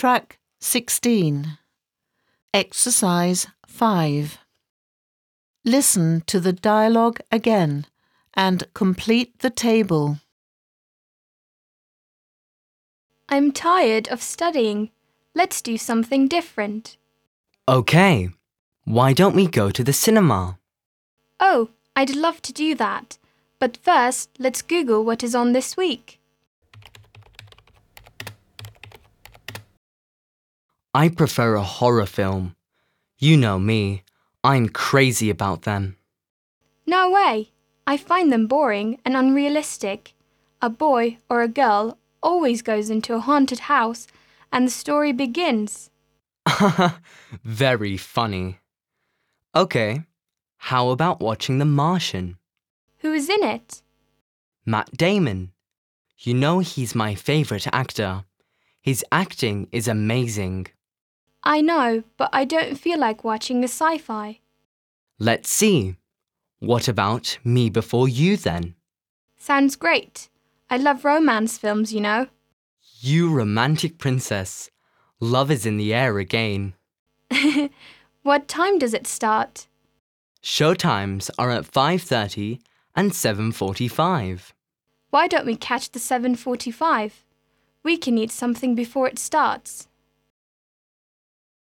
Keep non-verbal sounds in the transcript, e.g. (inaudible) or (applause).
Track 16. Exercise 5. Listen to the dialogue again and complete the table. I'm tired of studying. Let's do something different. Okay, why don't we go to the cinema? Oh, I'd love to do that. But first, let's Google what is on this week. I prefer a horror film. You know me, I'm crazy about them. No way. I find them boring and unrealistic. A boy or a girl always goes into a haunted house and the story begins. (laughs) Very funny. Okay, how about watching The Martian? Who is in it? Matt Damon. You know he's my favorite actor. His acting is amazing. I know, but I don't feel like watching a sci fi. Let's see. What about Me Before You then? Sounds great. I love romance films, you know. You romantic princess. Love is in the air again. (laughs) what time does it start? Show times are at 5:30 and 7:45. Why don't we catch the 7:45? We can eat something before it starts.